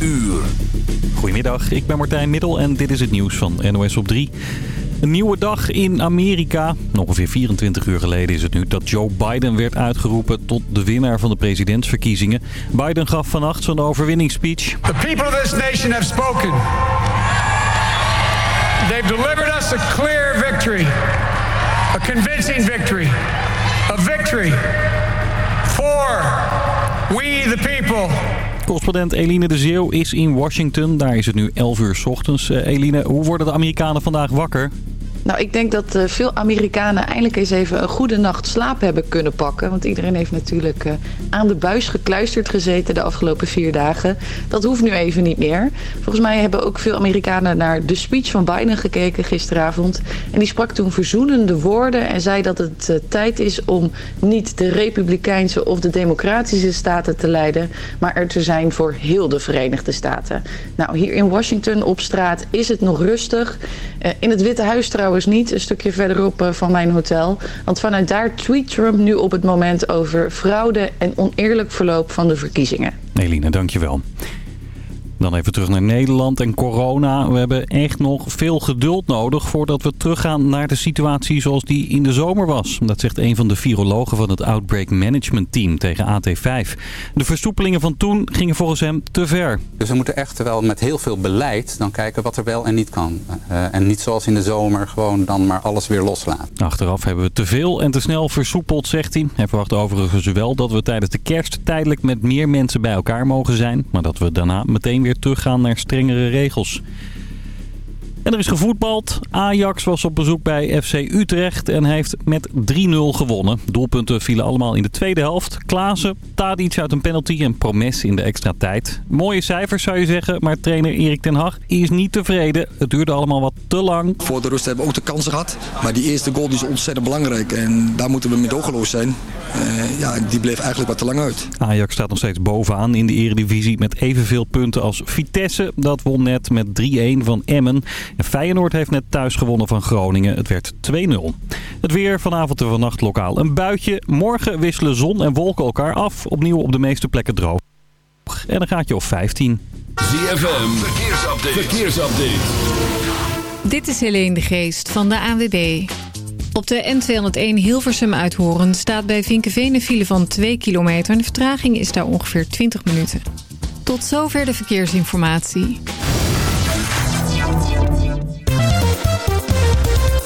uur. Goedemiddag, ik ben Martijn Middel en dit is het nieuws van NOS op 3. Een nieuwe dag in Amerika. Ongeveer 24 uur geleden is het nu dat Joe Biden werd uitgeroepen tot de winnaar van de presidentsverkiezingen. Biden gaf vannacht zijn overwinningsspeech. The people of this nation have spoken. They've delivered us a clear victory. A convincing victory. A victory for we the people. Correspondent Eline de Zeeuw is in Washington. Daar is het nu 11 uur s ochtends. Uh, Eline, hoe worden de Amerikanen vandaag wakker? Nou, ik denk dat uh, veel Amerikanen eindelijk eens even een goede nacht slaap hebben kunnen pakken. Want iedereen heeft natuurlijk uh, aan de buis gekluisterd gezeten de afgelopen vier dagen. Dat hoeft nu even niet meer. Volgens mij hebben ook veel Amerikanen naar de speech van Biden gekeken gisteravond. En die sprak toen verzoenende woorden en zei dat het uh, tijd is om niet de republikeinse of de democratische staten te leiden. Maar er te zijn voor heel de Verenigde Staten. Nou, hier in Washington op straat is het nog rustig. in het Witte Huis trouwens niet, een stukje verderop van mijn hotel. Want vanuit daar tweet Trump nu op het moment over fraude en oneerlijk verloop van de verkiezingen. Eline, dankjewel. Dan even terug naar Nederland en corona. We hebben echt nog veel geduld nodig voordat we teruggaan naar de situatie zoals die in de zomer was. Dat zegt een van de virologen van het Outbreak Management Team tegen AT5. De versoepelingen van toen gingen volgens hem te ver. Dus we moeten echt wel met heel veel beleid dan kijken wat er wel en niet kan. Uh, en niet zoals in de zomer gewoon dan maar alles weer loslaten. Achteraf hebben we te veel en te snel versoepeld, zegt hij. Hij verwacht overigens wel dat we tijdens de kerst tijdelijk met meer mensen bij elkaar mogen zijn. Maar dat we daarna meteen weer teruggaan naar strengere regels. En er is gevoetbald. Ajax was op bezoek bij FC Utrecht en heeft met 3-0 gewonnen. Doelpunten vielen allemaal in de tweede helft. Klaassen, Tadic uit een penalty en Promes in de extra tijd. Mooie cijfers zou je zeggen, maar trainer Erik ten Hag is niet tevreden. Het duurde allemaal wat te lang. Voor de rust hebben we ook de kansen gehad. Maar die eerste goal die is ontzettend belangrijk en daar moeten we mee doorgeloos zijn. Uh, ja, die bleef eigenlijk wat te lang uit. Ajax staat nog steeds bovenaan in de eredivisie met evenveel punten als Vitesse. Dat won net met 3-1 van Emmen. En Feyenoord heeft net thuis gewonnen van Groningen. Het werd 2-0. Het weer vanavond en vannacht lokaal een buitje. Morgen wisselen zon en wolken elkaar af. Opnieuw op de meeste plekken droog. En dan gaat je op 15. ZFM, verkeersupdate. verkeersupdate. Dit is Helene de Geest van de AWB. Op de N201 Hilversum uithoren staat bij Vinkenveen een file van 2 kilometer. En de vertraging is daar ongeveer 20 minuten. Tot zover de verkeersinformatie.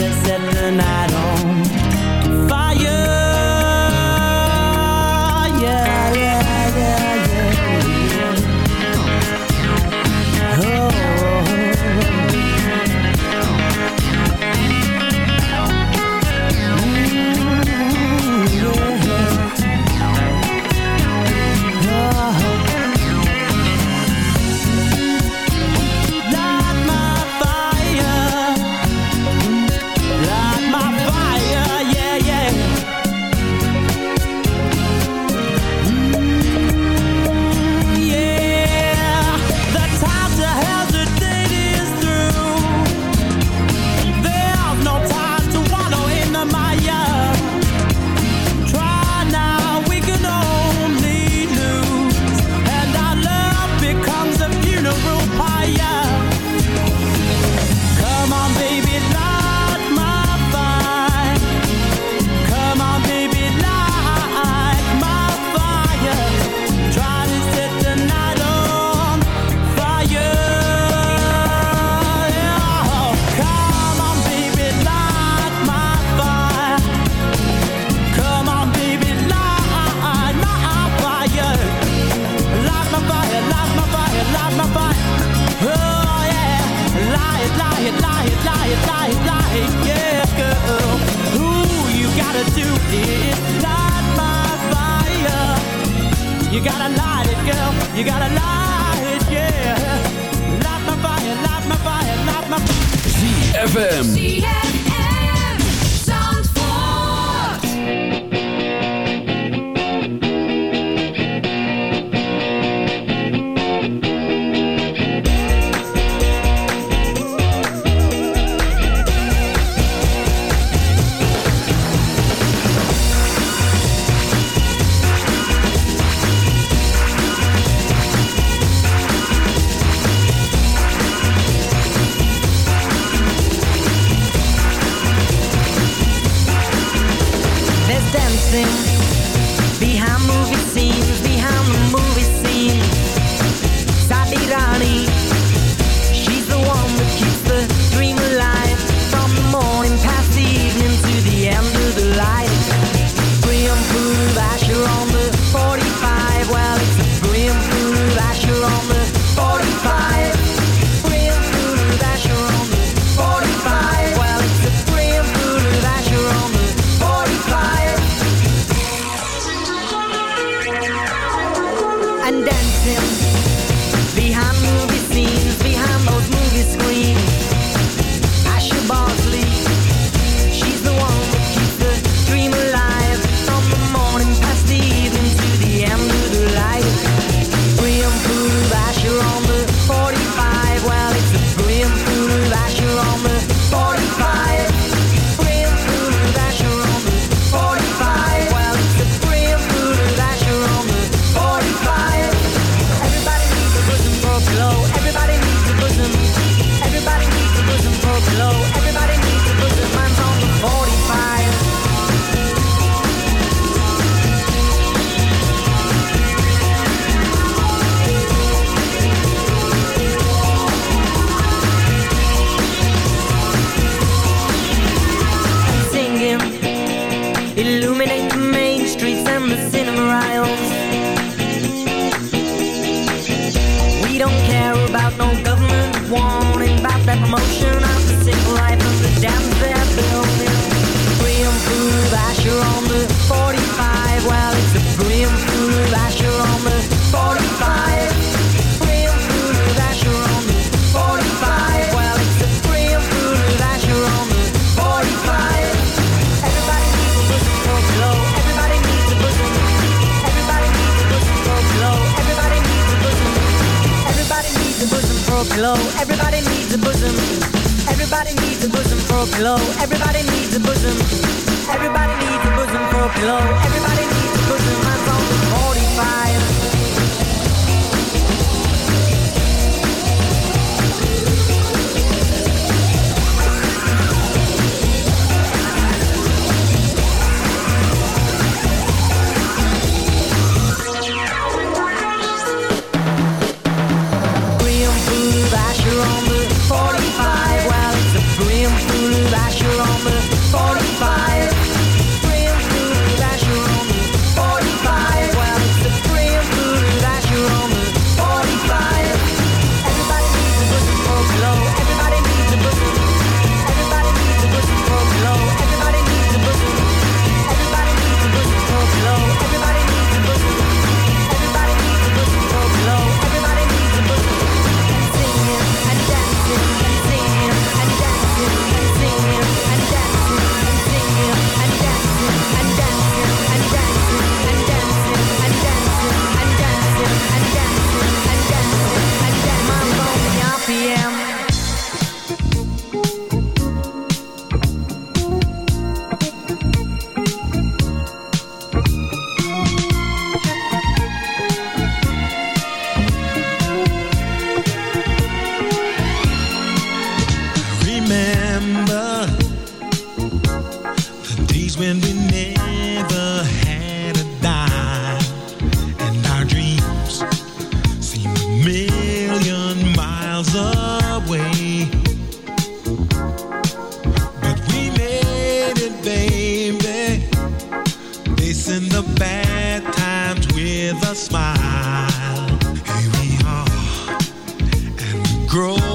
to set the night on fire Hello. everybody. grow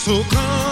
So come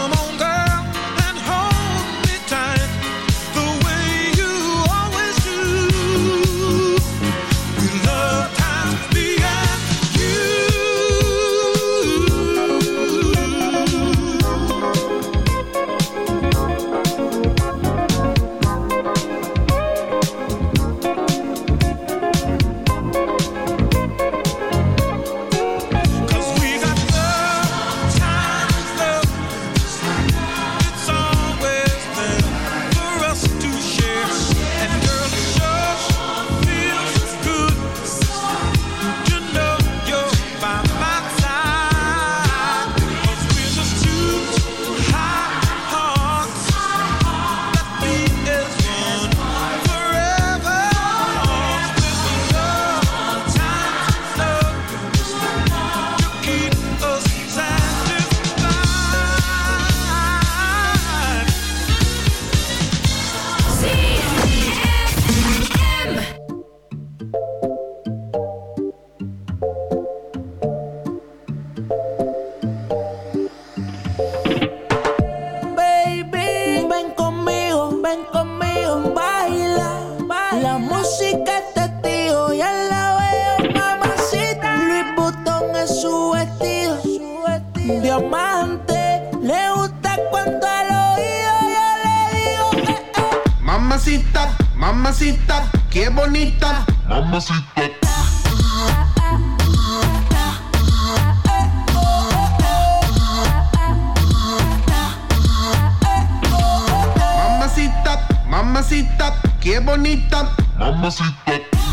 qué bonita. Mamacita.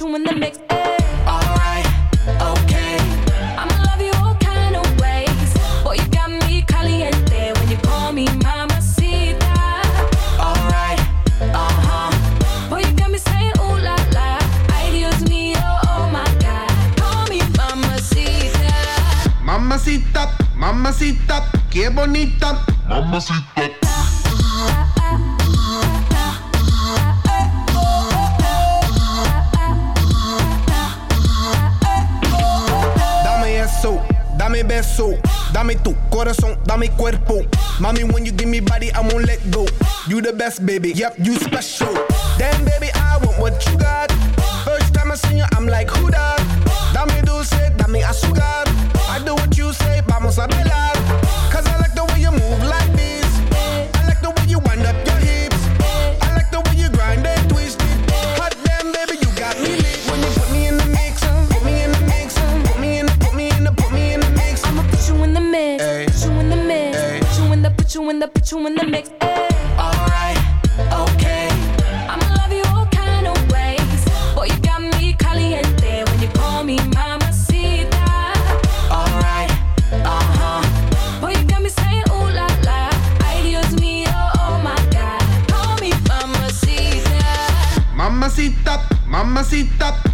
Put you in the mix. Alright, okay. I'ma love you all kind of ways. Boy, you got me caliente when you call me mamacita. Alright, uh huh. Boy, you got me saying ooh la la. Ay Dios mío, oh my God. Call me mamacita. Mamacita, mamacita, qué bonita. Mamacita. Corazón, cuerpo. Mommy, when you give me body, I won't let go. You the best, baby. Yep, you special. Damn, baby, I want what you got.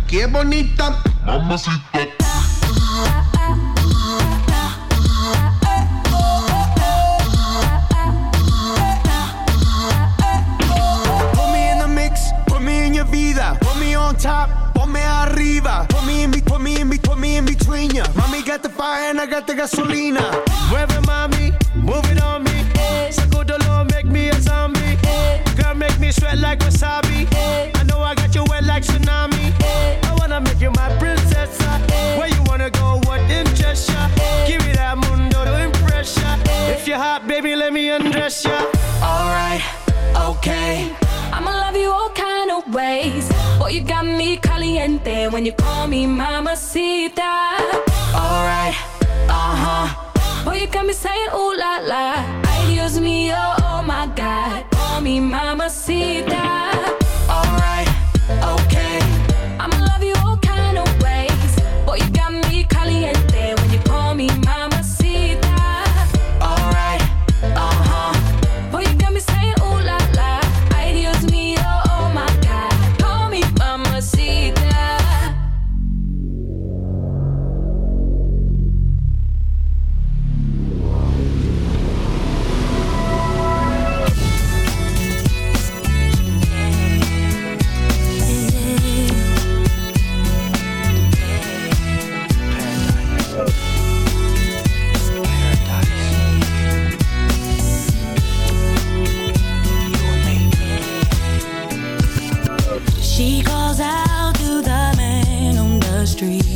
Qué bonita. Mamacita. Put me in the mix, put me in your vida. Put me on top, put me arriba. Put me in, be- put me in, be- put me in between ya. Mommy got the fire and I got the gasolina. Mueve mami, move it on me. Sacudolo, make me a zombie. Girl, make me sweat like wasabi. You my princess. Where you wanna go? What ya? Give me that mundo. If you're hot, baby, let me undress ya. Alright, okay. I'ma love you all kind of ways. Boy, you got me caliente when you call me. Alright, uh huh. Boy, you got me saying ooh la la. Mío, oh my God. Call me mamacita. On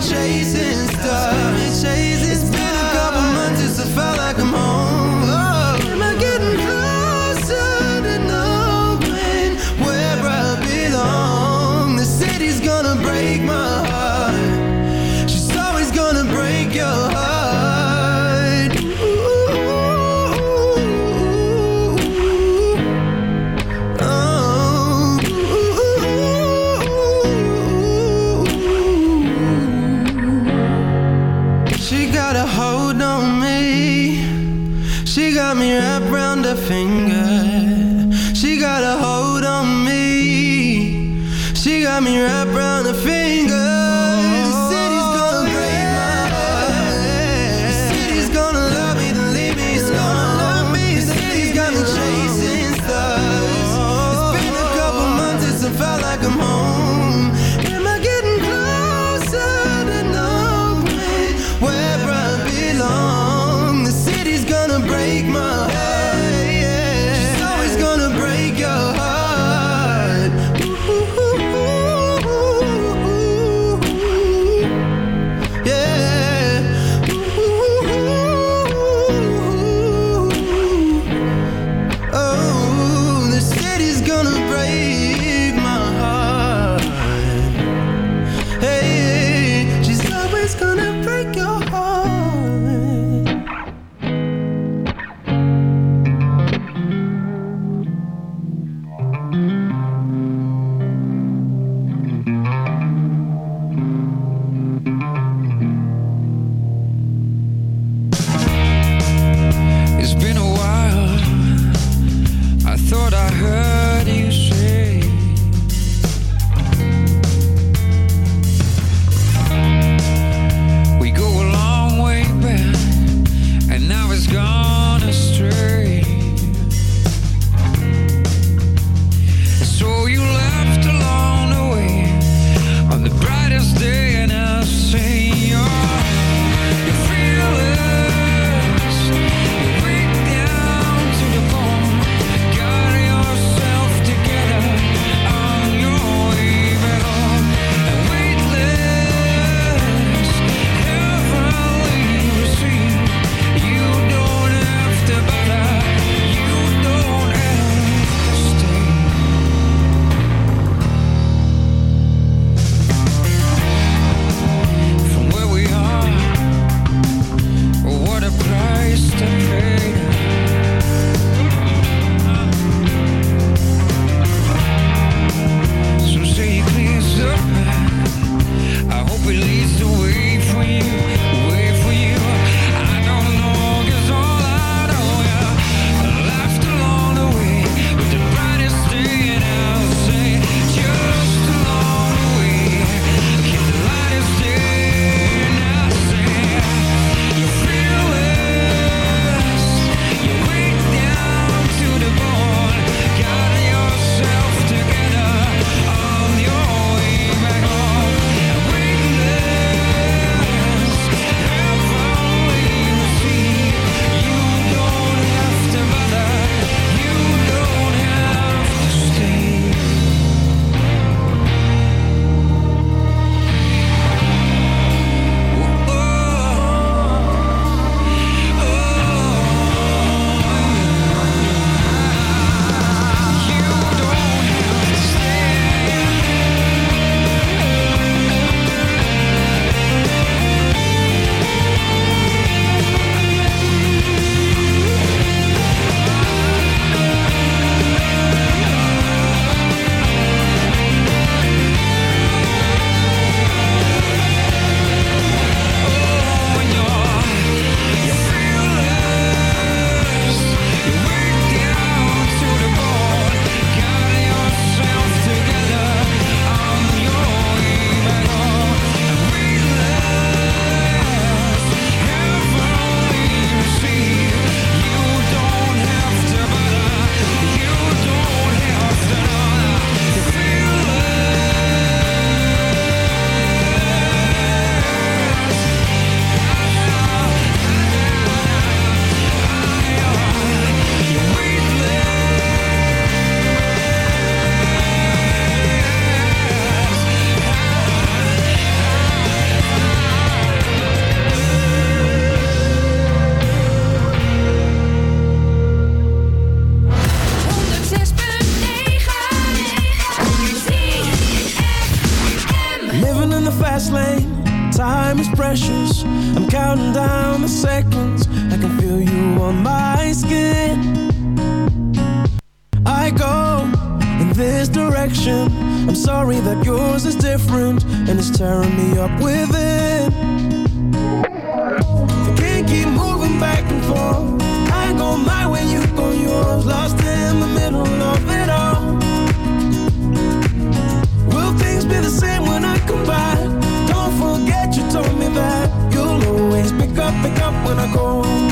chasing stars my skin. I go in this direction. I'm sorry that yours is different and it's tearing me up within. I can't keep moving back and forth. I go my way, you go yours. Lost in the middle of it all. Will things be the same when I come back? Don't forget you told me that you'll always pick up, pick up when I go.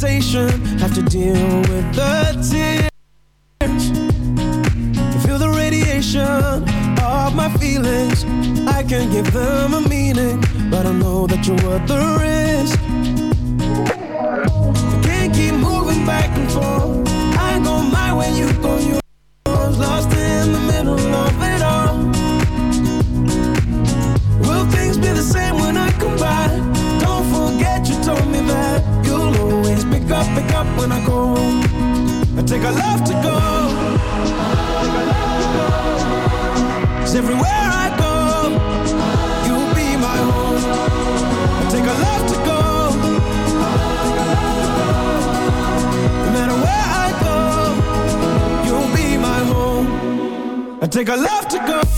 Hesitation. Have to deal with the tears. Feel the radiation of my feelings. I can give them a meaning, but I know that you're worth the take a love to go.